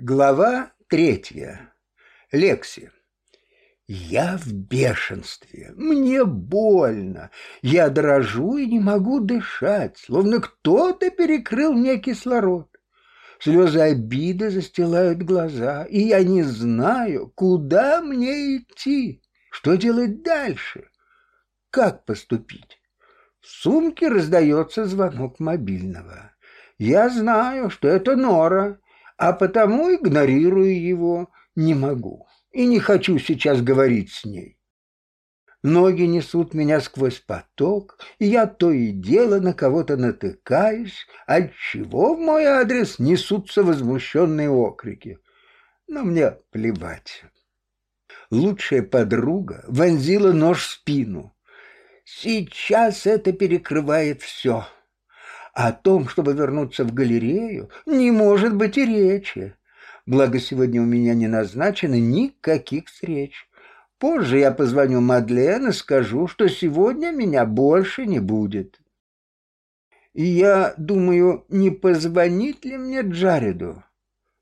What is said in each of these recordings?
Глава третья. Лекси. Я в бешенстве. Мне больно. Я дрожу и не могу дышать, словно кто-то перекрыл мне кислород. Слезы обиды застилают глаза, и я не знаю, куда мне идти, что делать дальше, как поступить. В сумке раздается звонок мобильного. Я знаю, что это Нора, а потому игнорирую его не могу и не хочу сейчас говорить с ней. Ноги несут меня сквозь поток, и я то и дело на кого-то натыкаюсь, отчего в мой адрес несутся возмущенные окрики. Но мне плевать. Лучшая подруга вонзила нож в спину. Сейчас это перекрывает все. О том, чтобы вернуться в галерею, не может быть и речи. Благо, сегодня у меня не назначено никаких встреч. Позже я позвоню Мадлен и скажу, что сегодня меня больше не будет. И я думаю, не позвонить ли мне Джареду?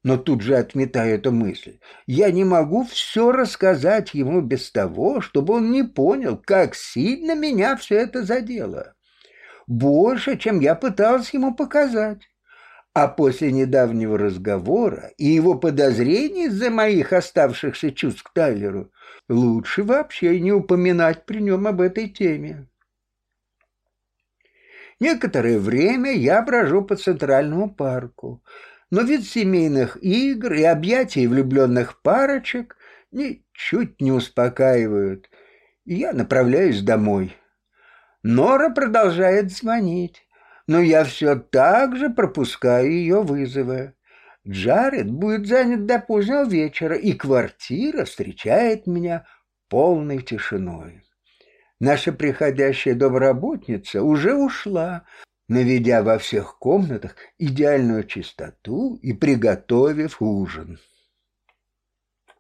Но тут же отметаю эту мысль. Я не могу все рассказать ему без того, чтобы он не понял, как сильно меня все это задело больше, чем я пытался ему показать. А после недавнего разговора и его подозрений из-за моих оставшихся чувств к Тайлеру лучше вообще не упоминать при нем об этой теме. Некоторое время я брожу по Центральному парку, но вид семейных игр и объятий влюбленных парочек ничуть не успокаивают, и я направляюсь домой. Нора продолжает звонить, но я все так же пропускаю ее вызовы. Джаред будет занят до позднего вечера, и квартира встречает меня полной тишиной. Наша приходящая домработница уже ушла, наведя во всех комнатах идеальную чистоту и приготовив ужин.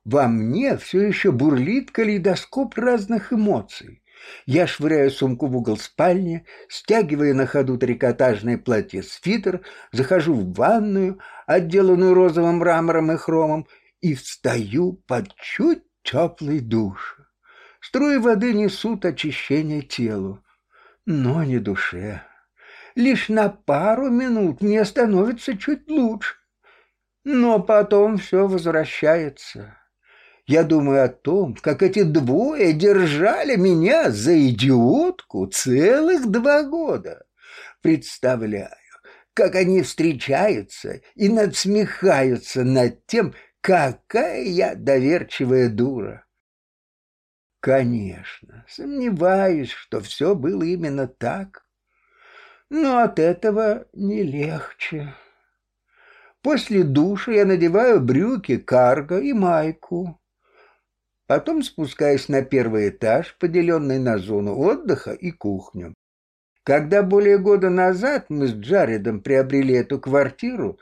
Во мне все еще бурлит калейдоскоп разных эмоций. Я швыряю сумку в угол спальни, стягивая на ходу трикотажное платье-свитер, захожу в ванную, отделанную розовым мрамором и хромом, и встаю под чуть теплый душ. Струи воды несут очищение телу, но не душе. Лишь на пару минут мне становится чуть лучше, но потом все возвращается. Я думаю о том, как эти двое держали меня за идиотку целых два года. Представляю, как они встречаются и надсмехаются над тем, какая я доверчивая дура. Конечно, сомневаюсь, что все было именно так, но от этого не легче. После душа я надеваю брюки, карго и майку. Потом спускаясь на первый этаж, поделенный на зону отдыха и кухню. Когда более года назад мы с Джаредом приобрели эту квартиру,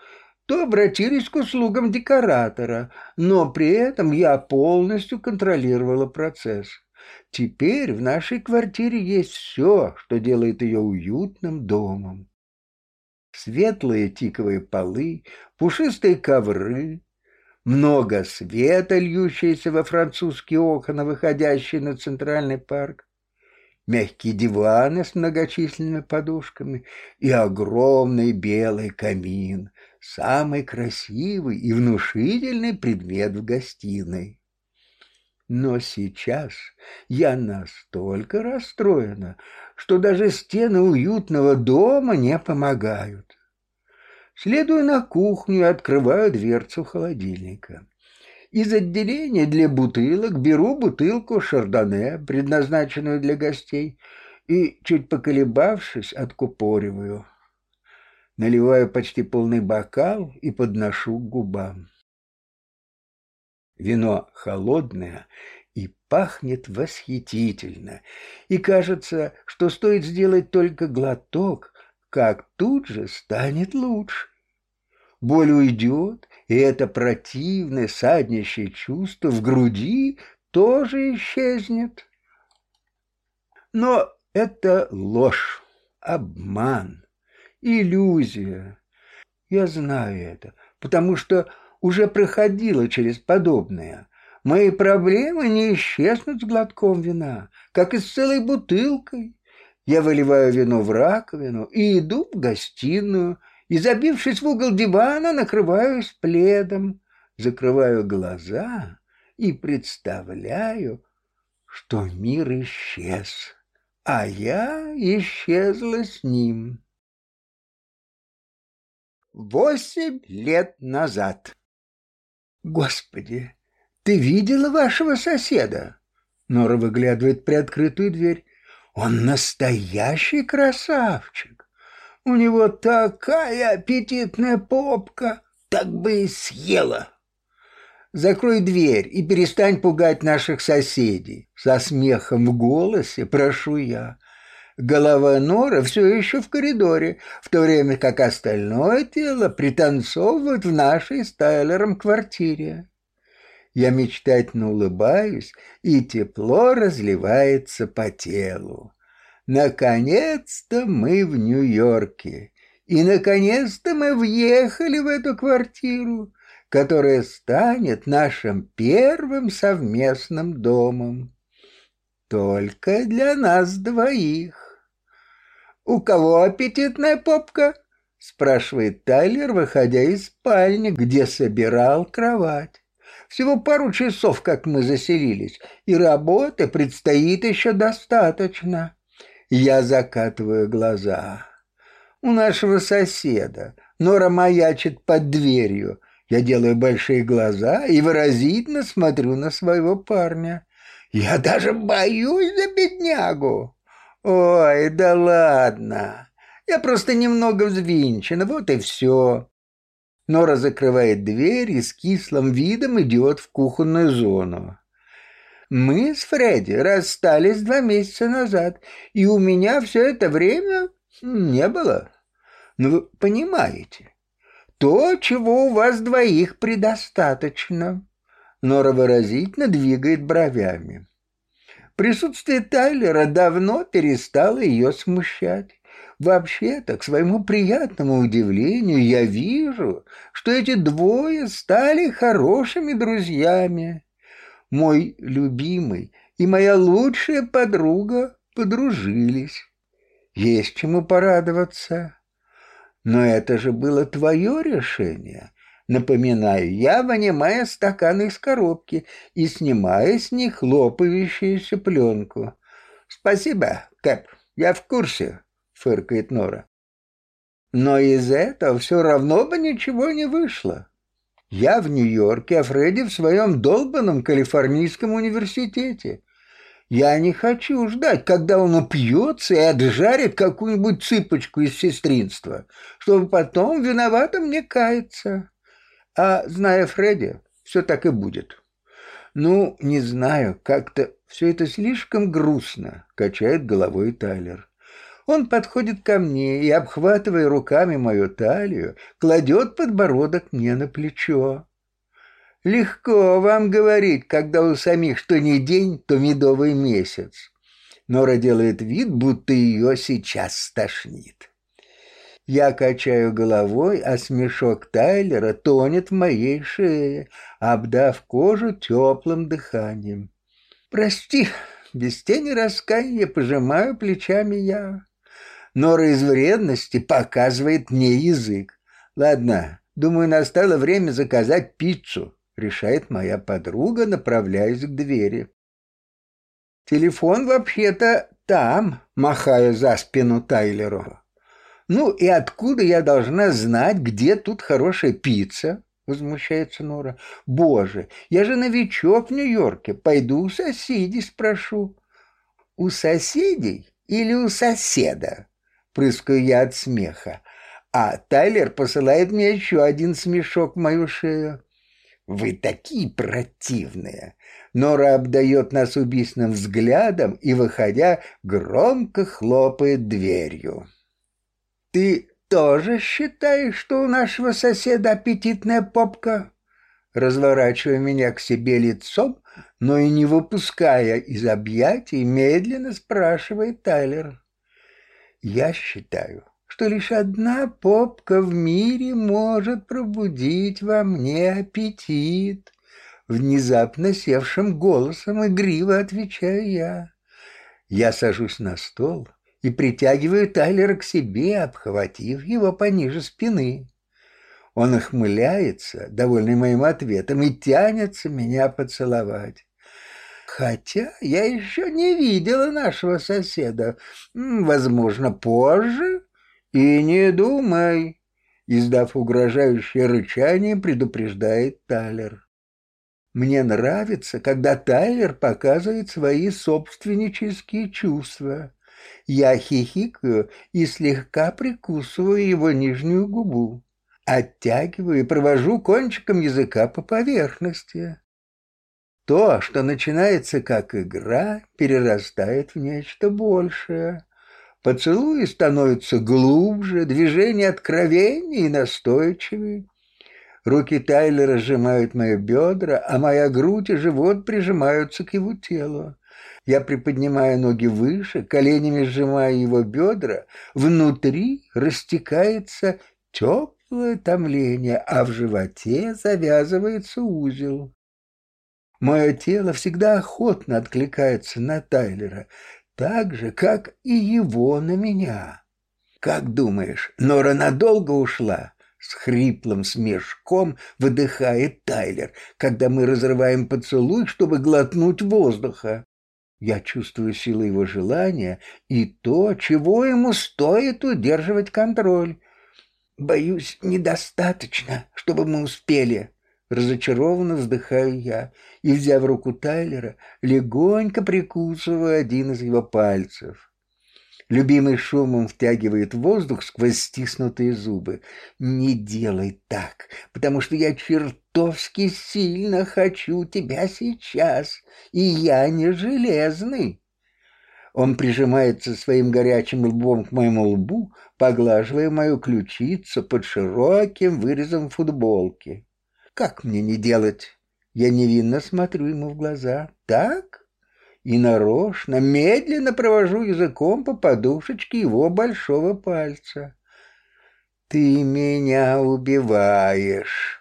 то обратились к услугам декоратора, но при этом я полностью контролировала процесс. Теперь в нашей квартире есть все, что делает ее уютным домом. Светлые тиковые полы, пушистые ковры, много света, льющееся во французские окна, выходящие на центральный парк, мягкие диваны с многочисленными подушками и огромный белый камин, самый красивый и внушительный предмет в гостиной. Но сейчас я настолько расстроена, что даже стены уютного дома не помогают. Следую на кухню и открываю дверцу холодильника. Из отделения для бутылок беру бутылку шардоне, предназначенную для гостей, и, чуть поколебавшись, откупориваю. Наливаю почти полный бокал и подношу к губам. Вино холодное и пахнет восхитительно, и кажется, что стоит сделать только глоток, как тут же станет лучше. Боль уйдет, и это противное саднищее чувство в груди тоже исчезнет. Но это ложь, обман, иллюзия. Я знаю это, потому что уже проходила через подобное. Мои проблемы не исчезнут с глотком вина, как и с целой бутылкой. Я выливаю вино в раковину и иду в гостиную, и, забившись в угол дивана, накрываюсь пледом, закрываю глаза и представляю, что мир исчез, а я исчезла с ним. Восемь лет назад. Господи, ты видела вашего соседа? Нора выглядывает при открытую дверь. Он настоящий красавчик. У него такая аппетитная попка, так бы и съела. Закрой дверь и перестань пугать наших соседей. Со смехом в голосе прошу я. Голова Нора все еще в коридоре, в то время как остальное тело пританцовывает в нашей с Тайлером квартире. Я мечтательно улыбаюсь, и тепло разливается по телу. Наконец-то мы в Нью-Йорке, и наконец-то мы въехали в эту квартиру, которая станет нашим первым совместным домом. Только для нас двоих. «У кого аппетитная попка?» — спрашивает Тайлер, выходя из спальни, где собирал кровать. Всего пару часов, как мы заселились, и работы предстоит еще достаточно. Я закатываю глаза. У нашего соседа Нора маячит под дверью. Я делаю большие глаза и выразительно смотрю на своего парня. Я даже боюсь за беднягу. «Ой, да ладно. Я просто немного взвинчена, вот и все». Нора закрывает дверь и с кислым видом идет в кухонную зону. «Мы с Фредди расстались два месяца назад, и у меня все это время не было. Ну, вы понимаете, то, чего у вас двоих предостаточно». Нора выразительно двигает бровями. Присутствие Тайлера давно перестало ее смущать. Вообще-то, к своему приятному удивлению, я вижу, что эти двое стали хорошими друзьями. Мой любимый и моя лучшая подруга подружились. Есть чему порадоваться. Но это же было твое решение. Напоминаю я, вынимая стаканы из коробки и снимая с них лопающуюся пленку. «Спасибо, Кэп, я в курсе», — фыркает Нора. Но из этого все равно бы ничего не вышло. Я в Нью-Йорке, а Фредди в своем долбанном Калифорнийском университете. Я не хочу ждать, когда он упьется и отжарит какую-нибудь цыпочку из сестринства, чтобы потом виновато мне каяться. А зная Фредди, все так и будет. Ну, не знаю, как-то все это слишком грустно, качает головой Тайлер. Он подходит ко мне и, обхватывая руками мою талию, кладет подбородок мне на плечо. Легко вам говорить, когда у самих что ни день, то медовый месяц. Нора делает вид, будто ее сейчас стошнит. Я качаю головой, а смешок Тайлера тонет в моей шее, обдав кожу теплым дыханием. «Прости, без тени раскаяния пожимаю плечами я». Нора из вредности показывает мне язык. «Ладно, думаю, настало время заказать пиццу», — решает моя подруга, направляясь к двери. «Телефон вообще-то там», — махаю за спину Тайлеру. «Ну и откуда я должна знать, где тут хорошая пицца?» — возмущается Нора. «Боже, я же новичок в Нью-Йорке. Пойду у соседей спрошу». «У соседей или у соседа?» — прыскаю я от смеха. А Тайлер посылает мне еще один смешок в мою шею. «Вы такие противные!» Нора обдает нас убийственным взглядом и, выходя, громко хлопает дверью. «Ты тоже считаешь, что у нашего соседа аппетитная попка?» Разворачивая меня к себе лицом, но и не выпуская из объятий, медленно спрашивает Тайлер. «Я считаю, что лишь одна попка в мире может пробудить во мне аппетит. Внезапно севшим голосом игриво отвечаю я. Я сажусь на стол и притягиваю Тайлера к себе, обхватив его пониже спины. Он охмыляется, довольный моим ответом, и тянется меня поцеловать. Хотя я еще не видела нашего соседа. Возможно, позже «И не думай!» Издав угрожающее рычание, предупреждает Тайлер. Мне нравится, когда Тайлер показывает свои собственнические чувства. Я хихикаю и слегка прикусываю его нижнюю губу. Оттягиваю и провожу кончиком языка по поверхности. То, что начинается как игра, перерастает в нечто большее. Поцелуи становятся глубже, движения откровеннее и настойчивее. Руки Тайлера сжимают мои бедра, а моя грудь и живот прижимаются к его телу. Я приподнимаю ноги выше, коленями сжимаю его бедра. Внутри растекается теплое томление, а в животе завязывается узел. Мое тело всегда охотно откликается на Тайлера так же, как и его на меня. Как думаешь, Нора надолго ушла? С хриплым смешком выдыхает Тайлер, когда мы разрываем поцелуй, чтобы глотнуть воздуха. Я чувствую силу его желания и то, чего ему стоит удерживать контроль. Боюсь, недостаточно, чтобы мы успели. Разочарованно вздыхаю я и, взяв руку Тайлера, легонько прикусываю один из его пальцев. Любимый шумом втягивает воздух сквозь стиснутые зубы. «Не делай так, потому что я чертовски сильно хочу тебя сейчас, и я не железный». Он прижимается своим горячим лбом к моему лбу, поглаживая мою ключицу под широким вырезом футболки. Как мне не делать? Я невинно смотрю ему в глаза. Так? И нарочно, медленно провожу языком по подушечке его большого пальца. Ты меня убиваешь.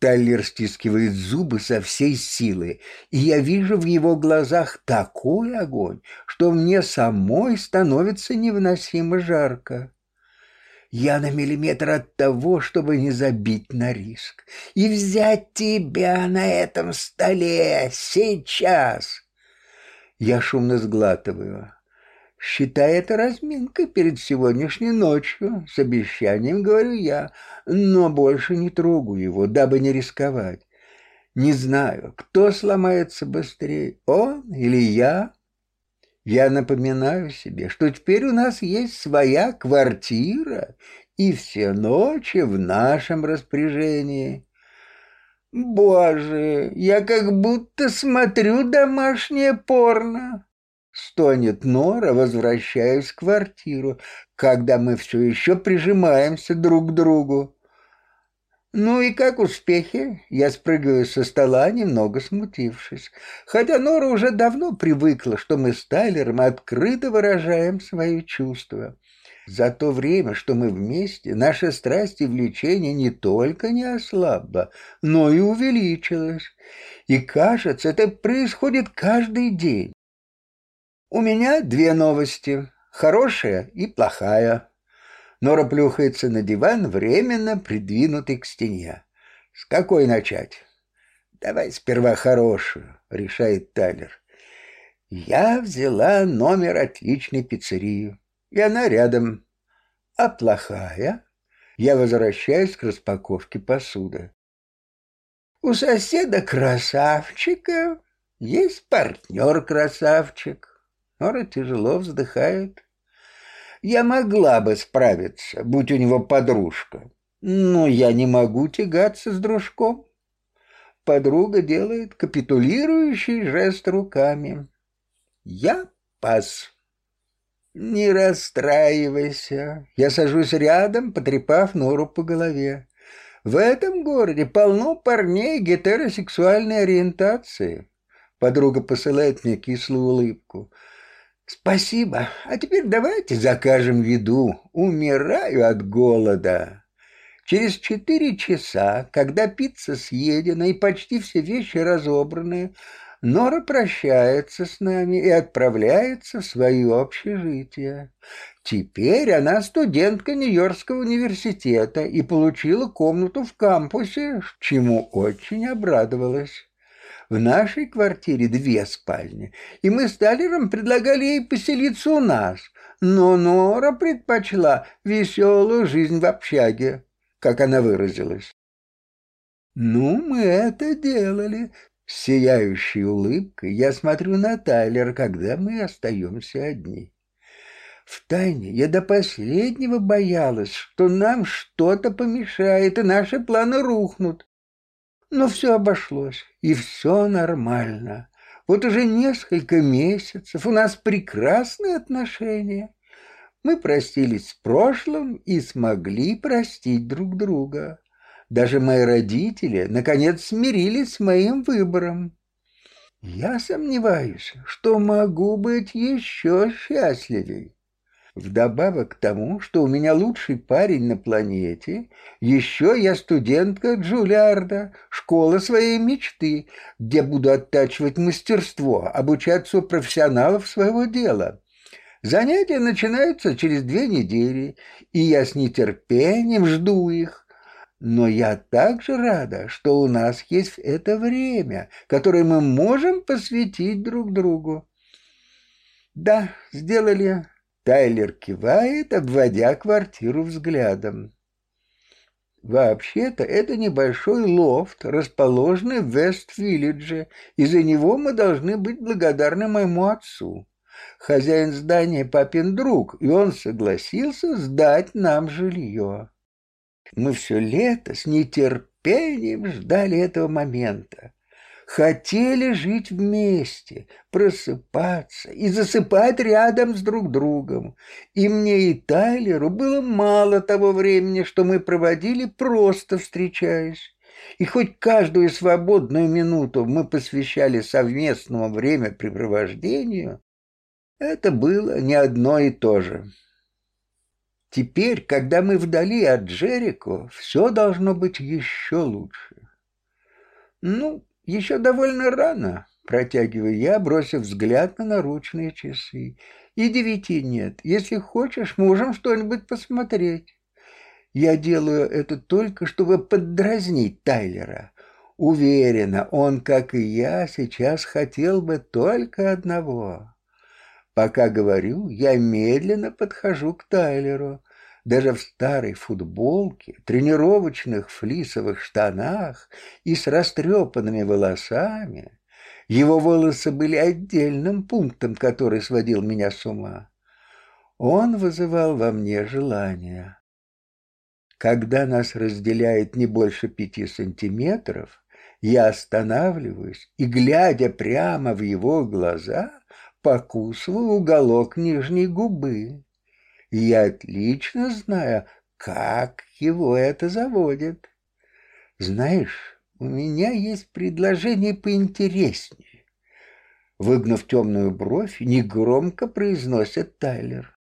Тайлер стискивает зубы со всей силы, и я вижу в его глазах такой огонь, что мне самой становится невыносимо жарко. Я на миллиметр от того, чтобы не забить на риск. И взять тебя на этом столе сейчас. Я шумно сглатываю. Считай это разминкой перед сегодняшней ночью. С обещанием говорю я, но больше не трогаю его, дабы не рисковать. Не знаю, кто сломается быстрее, он или я. Я напоминаю себе, что теперь у нас есть своя квартира, и все ночи в нашем распоряжении. Боже, я как будто смотрю домашнее порно. Стонет Нора, возвращаясь в квартиру, когда мы все еще прижимаемся друг к другу. «Ну и как успехи?» Я спрыгиваю со стола, немного смутившись. Хотя Нора уже давно привыкла, что мы с Тайлером открыто выражаем свои чувства. За то время, что мы вместе, наша страсть и влечение не только не ослабло, но и увеличилось. И кажется, это происходит каждый день. У меня две новости, хорошая и плохая. Нора плюхается на диван, временно придвинутый к стене. С какой начать? Давай сперва хорошую, решает Тайлер. Я взяла номер отличной пиццерии, и она рядом. А плохая? Я возвращаюсь к распаковке посуды. У соседа красавчика есть партнер-красавчик. Нора тяжело вздыхает. Я могла бы справиться, будь у него подружка. Но я не могу тягаться с дружком. Подруга делает капитулирующий жест руками. Я пас. Не расстраивайся. Я сажусь рядом, потрепав Нору по голове. В этом городе полно парней гетеросексуальной ориентации. Подруга посылает мне кислую улыбку. Спасибо. А теперь давайте закажем еду. Умираю от голода. Через четыре часа, когда пицца съедена и почти все вещи разобраны, Нора прощается с нами и отправляется в свое общежитие. Теперь она студентка Нью-Йоркского университета и получила комнату в кампусе, чему очень обрадовалась. В нашей квартире две спальни, и мы с Талером предлагали ей поселиться у нас, но Нора предпочла веселую жизнь в общаге, как она выразилась. Ну, мы это делали, с сияющей улыбкой я смотрю на Тайлера, когда мы остаемся одни. Втайне я до последнего боялась, что нам что-то помешает, и наши планы рухнут. Но все обошлось, и все нормально. Вот уже несколько месяцев у нас прекрасные отношения. Мы простились с прошлым и смогли простить друг друга. Даже мои родители, наконец, смирились с моим выбором. Я сомневаюсь, что могу быть еще счастливей. Вдобавок к тому, что у меня лучший парень на планете, еще я студентка Джулиарда, школа своей мечты, где буду оттачивать мастерство, обучаться у профессионалов своего дела. Занятия начинаются через две недели, и я с нетерпением жду их. Но я также рада, что у нас есть это время, которое мы можем посвятить друг другу. Да, сделали. Тайлер кивает, обводя квартиру взглядом. Вообще-то это небольшой лофт, расположенный в Вест-Виллидже, и за него мы должны быть благодарны моему отцу. Хозяин здания папин друг, и он согласился сдать нам жилье. Мы все лето с нетерпением ждали этого момента. Хотели жить вместе, просыпаться и засыпать рядом с друг другом. И мне и Тайлеру было мало того времени, что мы проводили просто встречаясь. И хоть каждую свободную минуту мы посвящали совместному времяпрепровождению, это было не одно и то же. Теперь, когда мы вдали от Джерико, все должно быть еще лучше. Ну, еще довольно рано, протягиваю я, бросив взгляд на наручные часы. И девяти нет. Если хочешь, можем что-нибудь посмотреть. Я делаю это только, чтобы поддразнить Тайлера. Уверена, он, как и я, сейчас хотел бы только одного. Пока говорю, я медленно подхожу к Тайлеру. Даже в старой футболке, тренировочных флисовых штанах и с растрепанными волосами. Его волосы были отдельным пунктом, который сводил меня с ума. Он вызывал во мне желание. Когда нас разделяет не больше пяти сантиметров, я останавливаюсь и, глядя прямо в его глаза, покусываю уголок нижней губы. Я отлично знаю, как его это заводит. Знаешь, у меня есть предложение поинтереснее. Выгнув темную бровь, негромко произносит Тайлер.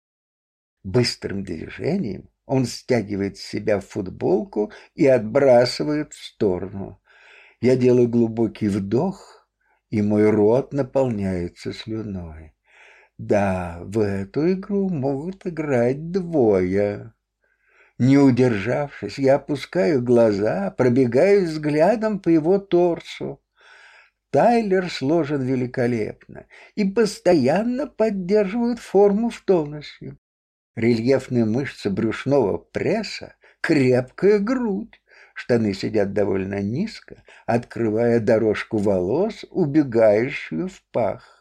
Быстрым движением он стягивает с себя футболку и отбрасывает в сторону. Я делаю глубокий вдох, и мой рот наполняется слюной. Да, в эту игру могут играть двое. Не удержавшись, я опускаю глаза, пробегаю взглядом по его торсу. Тайлер сложен великолепно и постоянно поддерживает форму в тонусе. Рельефные мышцы брюшного пресса, крепкая грудь. Штаны сидят довольно низко, открывая дорожку волос, убегающую в пах.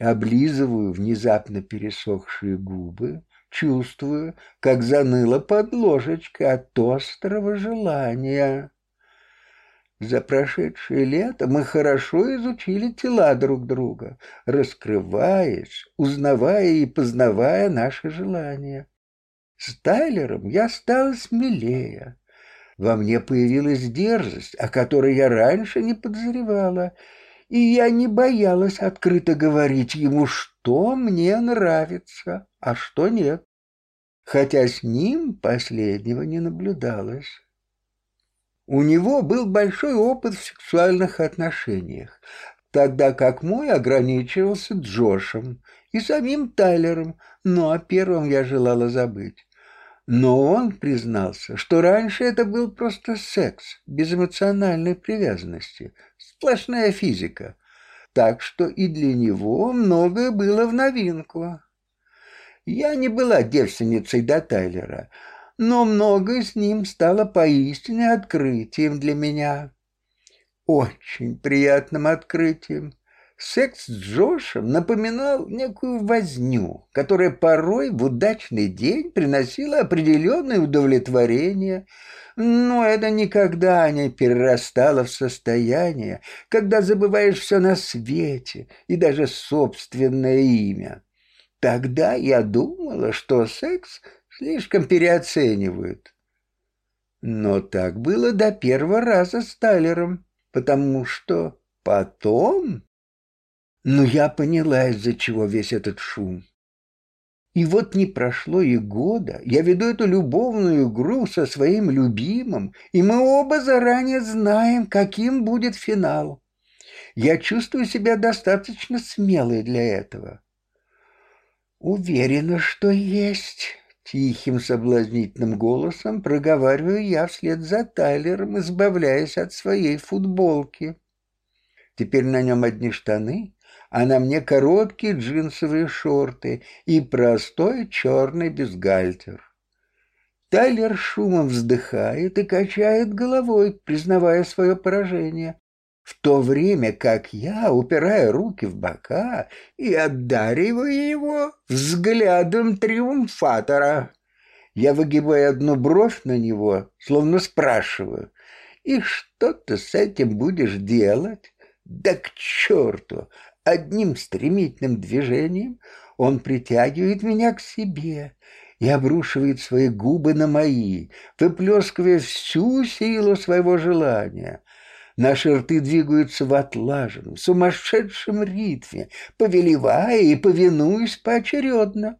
Облизываю внезапно пересохшие губы, чувствую, как заныла под ложечкой от острого желания. За прошедшее лето мы хорошо изучили тела друг друга, раскрываясь, узнавая и познавая наши желания. С Тайлером я стала смелее, во мне появилась дерзость, о которой я раньше не подозревала, и я не боялась открыто говорить ему, что мне нравится, а что нет, хотя с ним последнего не наблюдалось. У него был большой опыт в сексуальных отношениях, тогда как мой ограничивался Джошем и самим Тайлером, но о первом я желала забыть. Но он признался, что раньше это был просто секс, без эмоциональной привязанности, сплошная физика. Так что и для него многое было в новинку. Я не была девственницей до Тайлера, но многое с ним стало поистине открытием для меня. Очень приятным открытием. Секс с Джошем напоминал некую возню, которая порой в удачный день приносила определенное удовлетворение, но это никогда не перерастало в состояние, когда забываешь все на свете и даже собственное имя. Тогда я думала, что секс слишком переоценивают. Но так было до первого раза с Тайлером, потому что потом но я поняла, из-за чего весь этот шум. И вот не прошло и года, я веду эту любовную игру со своим любимым, и мы оба заранее знаем, каким будет финал. Я чувствую себя достаточно смелой для этого. Уверена, что есть. Тихим соблазнительным голосом проговариваю я вслед за Тайлером, избавляясь от своей футболки. Теперь на нем одни штаны, а на мне короткие джинсовые шорты и простой черный бюстгальтер. Тайлер шумом вздыхает и качает головой, признавая свое поражение, в то время как я, упирая руки в бока и одариваю его взглядом триумфатора. Я выгибаю одну бровь на него, словно спрашиваю, «И что ты с этим будешь делать?» «Да к черту! Одним стремительным движением он притягивает меня к себе и обрушивает свои губы на мои, выплескивая всю силу своего желания. Наши рты двигаются в отлаженном, сумасшедшем ритме, повелевая и повинуясь поочередно.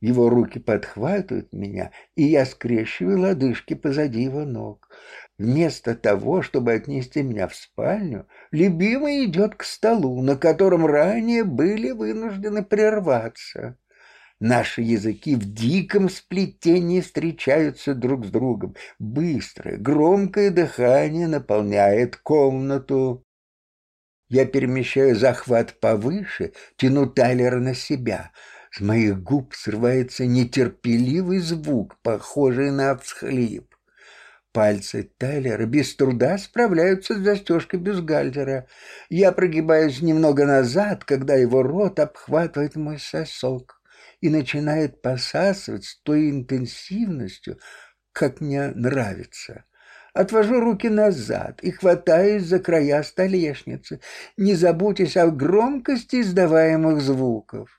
Его руки подхватывают меня, и я скрещиваю лодыжки позади его ног. Вместо того, чтобы отнести меня в спальню, любимый идет к столу, на котором ранее были вынуждены прерваться. Наши языки в диком сплетении встречаются друг с другом. Быстрое, громкое дыхание наполняет комнату. Я перемещаю захват повыше, тяну Тайлера на себя. С моих губ срывается нетерпеливый звук, похожий на всхлип. Пальцы Тайлера без труда справляются с застежкой бюстгальтера. Я прогибаюсь немного назад, когда его рот обхватывает мой сосок и начинает посасывать с той интенсивностью, как мне нравится. Отвожу руки назад и хватаюсь за края столешницы, не заботясь о громкости издаваемых звуков.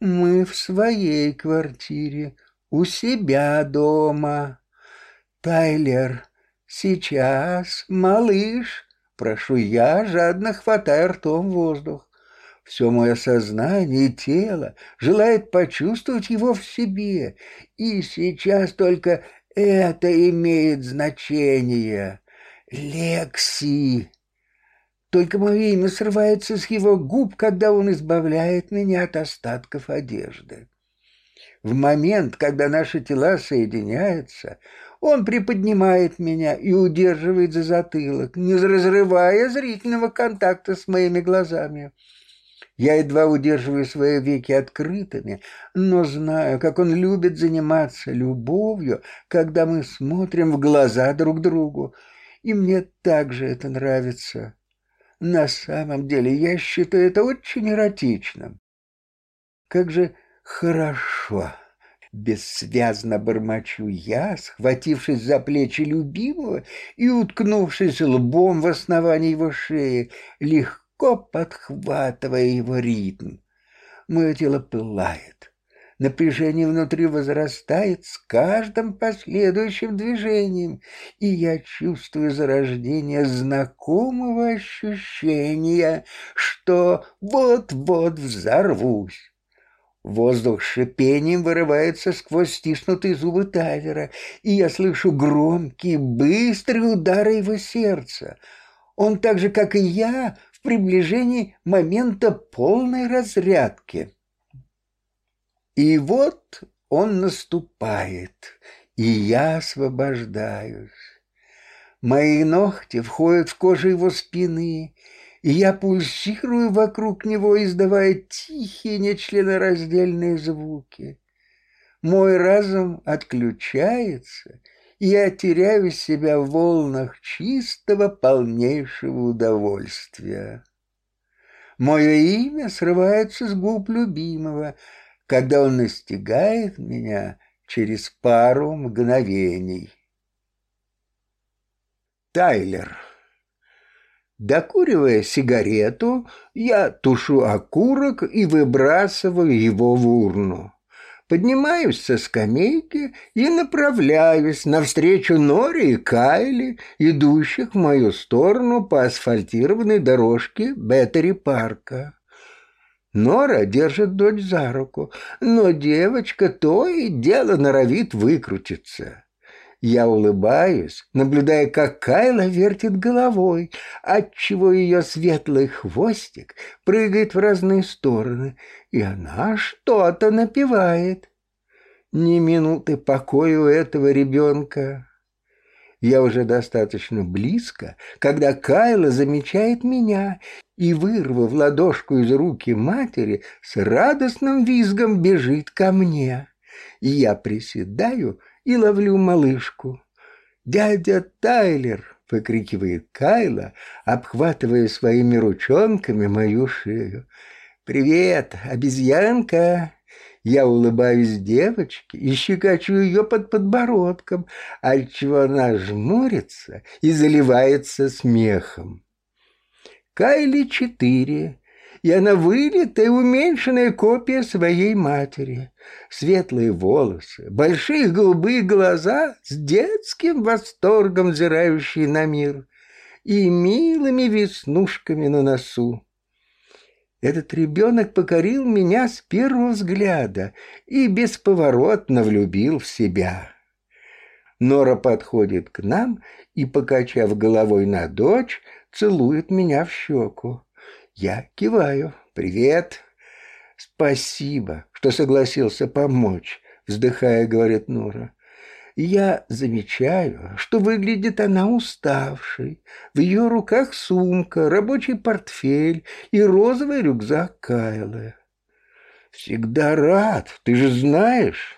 Мы в своей квартире, у себя дома. «Тайлер, сейчас, малыш!» Прошу я, жадно хватая ртом воздух. Все мое сознание и тело желает почувствовать его в себе, и сейчас только это имеет значение. Лекси! Только мое имя срывается с его губ, когда он избавляет меня от остатков одежды. В момент, когда наши тела соединяются, он приподнимает меня и удерживает за затылок, не разрывая зрительного контакта с моими глазами. Я едва удерживаю свои веки открытыми, но знаю, как он любит заниматься любовью, когда мы смотрим в глаза друг другу. И мне также это нравится. На самом деле я считаю это очень эротичным. Как же хорошо Бессвязно бормочу я, схватившись за плечи любимого и уткнувшись лбом в основании его шеи, легко подхватывая его ритм. Мое тело пылает. Напряжение внутри возрастает с каждым последующим движением, и я чувствую зарождение знакомого ощущения, что вот-вот взорвусь. Воздух шипением вырывается сквозь стиснутые зубы Тайлера, и я слышу громкие, быстрые удары его сердца. Он так же, как и я, в приближении момента полной разрядки. И вот он наступает, и я освобождаюсь. Мои ногти входят в кожу его спины, и я пульсирую вокруг него, издавая тихие нечленораздельные звуки. Мой разум отключается, и я теряю себя в волнах чистого, полнейшего удовольствия. Мое имя срывается с губ любимого — когда он настигает меня через пару мгновений. Тайлер. Докуривая сигарету, я тушу окурок и выбрасываю его в урну. Поднимаюсь со скамейки и направляюсь навстречу Норе и Кайли, идущих в мою сторону по асфальтированной дорожке Беттери-парка. Нора держит дочь за руку, но девочка то и дело норовит выкрутиться. Я улыбаюсь, наблюдая, как Кайла вертит головой, отчего ее светлый хвостик прыгает в разные стороны, и она что-то напевает. Ни минуты покоя у этого ребенка. Я уже достаточно близко, когда Кайла замечает меня и, вырвав ладошку из руки матери, с радостным визгом бежит ко мне. И я приседаю и ловлю малышку. «Дядя Тайлер!» — выкрикивает Кайла, обхватывая своими ручонками мою шею. «Привет, обезьянка!» Я улыбаюсь девочке и щекочу ее под подбородком, отчего она жмурится и заливается смехом. Кайли четыре, и она вылитая уменьшенная копия своей матери. Светлые волосы, большие голубые глаза с детским восторгом взирающие на мир и милыми веснушками на носу. Этот ребенок покорил меня с первого взгляда и бесповоротно влюбил в себя. Нора подходит к нам и, покачав головой на дочь, целует меня в щеку. Я киваю. «Привет!» «Спасибо, что согласился помочь», — вздыхая, говорит Нора. Я замечаю, что выглядит она уставшей. В ее руках сумка, рабочий портфель и розовый рюкзак Кайлы. «Всегда рад, ты же знаешь».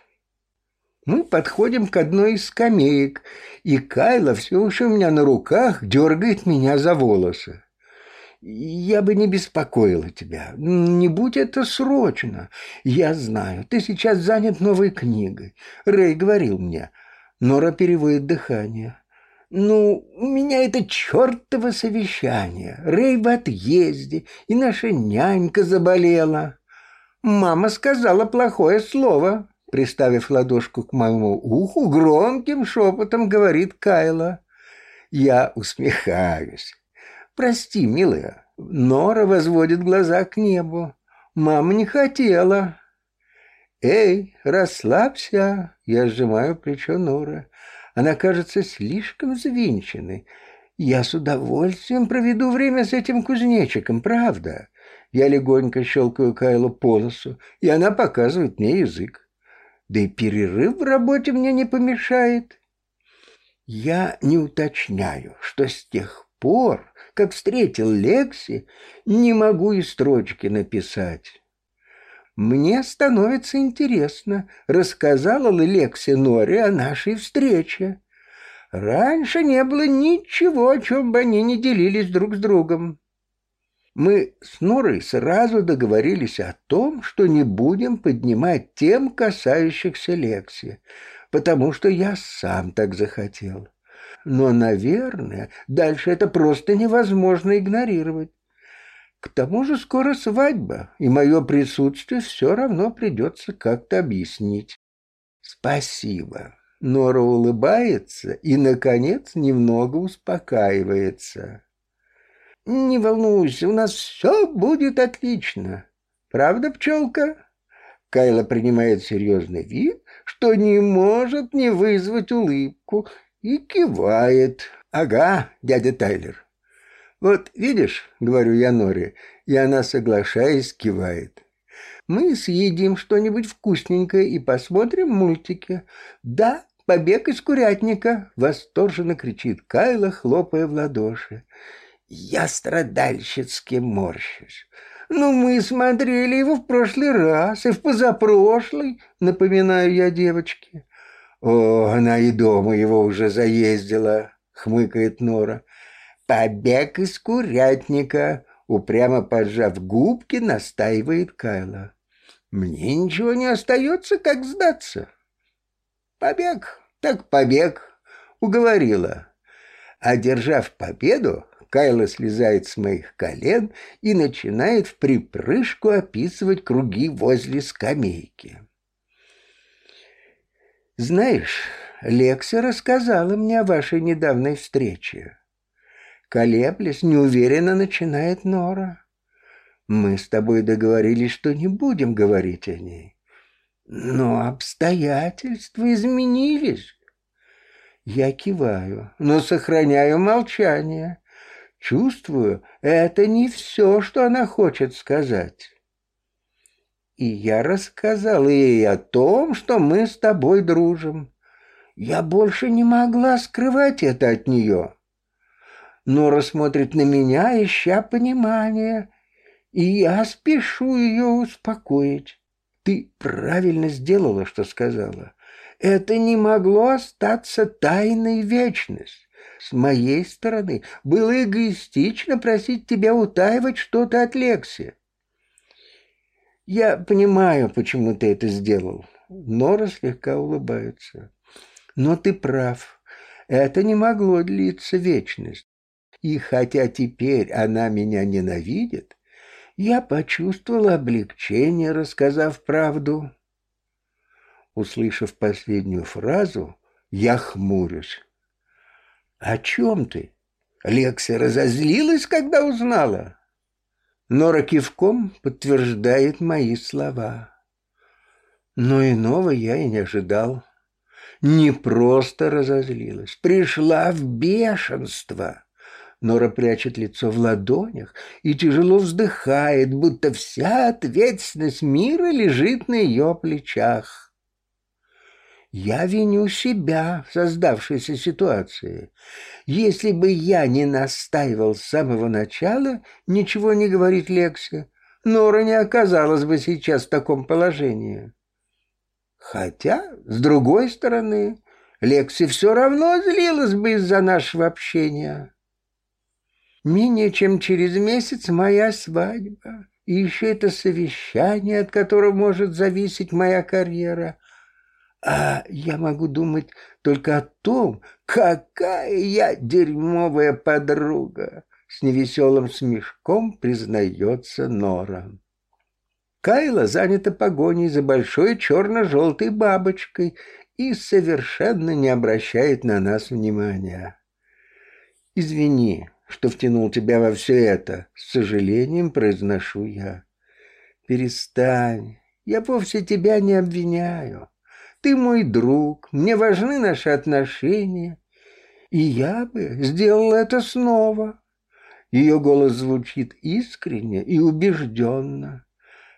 Мы подходим к одной из скамеек, и Кайла все еще у меня на руках дергает меня за волосы. Я бы не беспокоила тебя. Не будь это срочно. Я знаю, ты сейчас занят новой книгой. Рэй говорил мне – Нора переводит дыхание. «Ну, у меня это чертово совещание. Рэй в отъезде, и наша нянька заболела. Мама сказала плохое слово». Приставив ладошку к моему уху, громким шепотом говорит Кайла. Я усмехаюсь. «Прости, милая». Нора возводит глаза к небу. «Мама не хотела». «Эй, расслабься!» Я сжимаю плечо Нора. Она кажется слишком взвинченной. Я с удовольствием проведу время с этим кузнечиком, правда? Я легонько щелкаю Кайлу по носу, и она показывает мне язык. Да и перерыв в работе мне не помешает. Я не уточняю, что с тех пор, как встретил Лекси, не могу и строчки написать. Мне становится интересно, рассказала ли Лекси Нори о нашей встрече. Раньше не было ничего, о чем бы они не делились друг с другом. Мы с Норой сразу договорились о том, что не будем поднимать тем, касающихся Лекси, потому что я сам так захотел. Но, наверное, дальше это просто невозможно игнорировать. К тому же скоро свадьба, и мое присутствие все равно придется как-то объяснить. Спасибо. Нора улыбается и, наконец, немного успокаивается. Не волнуйся, у нас все будет отлично. Правда, пчелка? Кайла принимает серьезный вид, что не может не вызвать улыбку, и кивает. «Ага, дядя Тайлер». «Вот видишь», — говорю я Норе, и она, соглашаясь, кивает. «Мы съедим что-нибудь вкусненькое и посмотрим мультики». «Да, побег из курятника!» — восторженно кричит Кайла, хлопая в ладоши. Я страдальщицки морщусь. «Ну, мы смотрели его в прошлый раз и в позапрошлый», — напоминаю я девочке. «О, она и дома его уже заездила», — хмыкает Нора. «Побег из курятника», — упрямо поджав губки, настаивает Кайла. «Мне ничего не остается, как сдаться». «Побег, так побег», — уговорила. Одержав победу, Кайла слезает с моих колен и начинает в припрыжку описывать круги возле скамейки. Знаешь, Лекса рассказала мне о вашей недавней встрече. Колеблясь, неуверенно начинает Нора. Мы с тобой договорились, что не будем говорить о ней. Но обстоятельства изменились. Я киваю, но сохраняю молчание. Чувствую, это не все, что она хочет сказать. И я рассказал ей о том, что мы с тобой дружим. Я больше не могла скрывать это от нее. Нора смотрит на меня, ища понимания, и я спешу ее успокоить. Ты правильно сделала, что сказала. Это не могло остаться тайной вечность. С моей стороны было эгоистично просить тебя утаивать что-то от Лекси. Я понимаю, почему ты это сделал. Нора слегка улыбается. Но ты прав. Это не могло длиться вечность. И хотя теперь она меня ненавидит, я почувствовал облегчение, рассказав правду. Услышав последнюю фразу, я хмурюсь. «О чем ты?» Лекси разозлилась, когда узнала. Нора кивком подтверждает мои слова. Но иного я и не ожидал. Не просто разозлилась, пришла в бешенство. Нора прячет лицо в ладонях и тяжело вздыхает, будто вся ответственность мира лежит на ее плечах. Я виню себя в создавшейся ситуации. Если бы я не настаивал с самого начала, ничего не говорит Лекси, Нора не оказалась бы сейчас в таком положении. Хотя, с другой стороны, Лекси все равно злилась бы из-за нашего общения. Менее чем через месяц моя свадьба, и еще это совещание, от которого может зависеть моя карьера — а я могу думать только о том, какая я дерьмовая подруга, с невеселым смешком признается Нора. Кайла занята погоней за большой черно-желтой бабочкой и совершенно не обращает на нас внимания. «Извини, что втянул тебя во все это», — с сожалением произношу я. «Перестань, я вовсе тебя не обвиняю. Ты мой друг, мне важны наши отношения, и я бы сделал это снова. Ее голос звучит искренне и убежденно.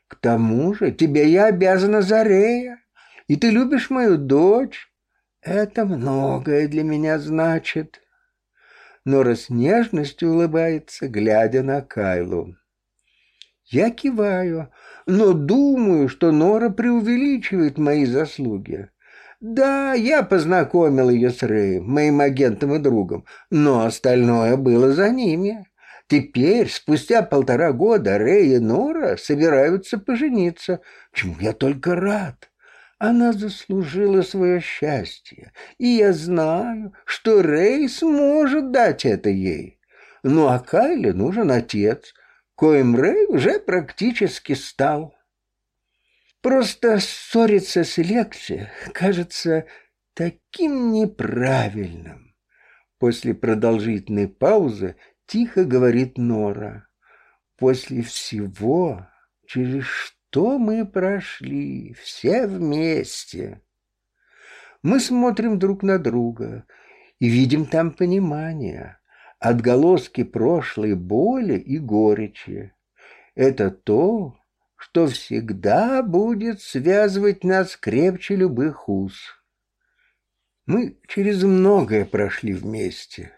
К тому же тебе я обязана Зарея, и ты любишь мою дочь. Это многое для меня значит. Нора с нежностью улыбается, глядя на Кайлу. Я киваю, но думаю, что Нора преувеличивает мои заслуги. Да, я познакомил ее с Рэем, моим агентом и другом, но остальное было за ними. Теперь, спустя полтора года, Рэй и Нора собираются пожениться, чему я только рад. Она заслужила свое счастье, и я знаю, что Рэй сможет дать это ей. Ну а Кайле нужен отец, коим Рэй уже практически стал. Просто ссориться с Лекси кажется таким неправильным. После продолжительной паузы тихо говорит Нора. После всего, через что мы прошли, все вместе. Мы смотрим друг на друга и видим там понимание, отголоски прошлой боли и горечи. Это то, что всегда будет связывать нас крепче любых уз. Мы через многое прошли вместе.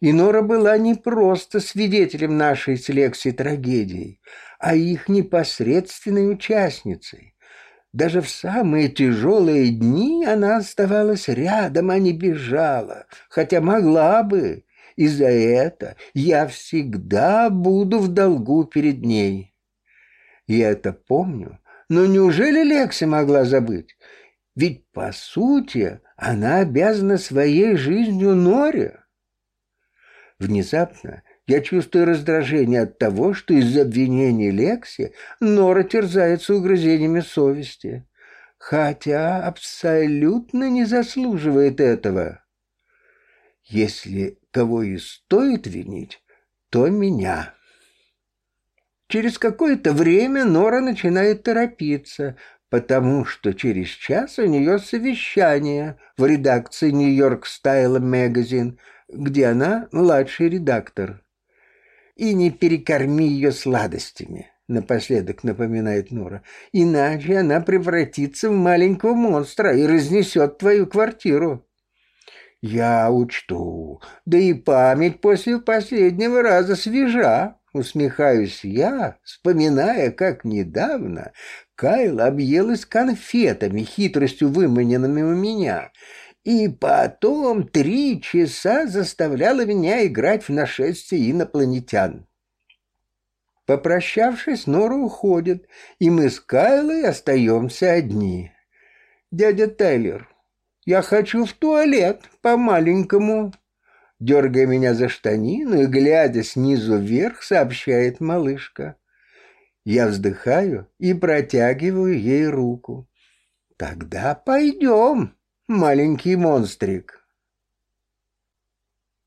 И Нора была не просто свидетелем нашей с Лекси трагедии, а их непосредственной участницей. Даже в самые тяжелые дни она оставалась рядом, а не бежала, хотя могла бы, и за это я всегда буду в долгу перед ней. Я это помню. Но неужели Лекси могла забыть? Ведь, по сути, она обязана своей жизнью Норе. Внезапно я чувствую раздражение от того, что из-за обвинений Лекси Нора терзается угрызениями совести, хотя абсолютно не заслуживает этого. Если кого и стоит винить, то меня. Через какое-то время Нора начинает торопиться, потому что через час у нее совещание в редакции «Нью-Йорк Стайл Магазин», где она младший редактор. «И не перекорми ее сладостями», — напоследок напоминает Нора, «иначе она превратится в маленького монстра и разнесет твою квартиру». «Я учту, да и память после последнего раза свежа», Усмехаюсь я, вспоминая, как недавно Кайл объелась конфетами, хитростью выманенными у меня, и потом три часа заставляла меня играть в нашествие инопланетян. Попрощавшись, Нора уходит, и мы с Кайлой остаемся одни. «Дядя Тайлер, я хочу в туалет по-маленькому», Дергая меня за штанину и глядя снизу вверх, сообщает малышка. Я вздыхаю и протягиваю ей руку. «Тогда пойдем, маленький монстрик».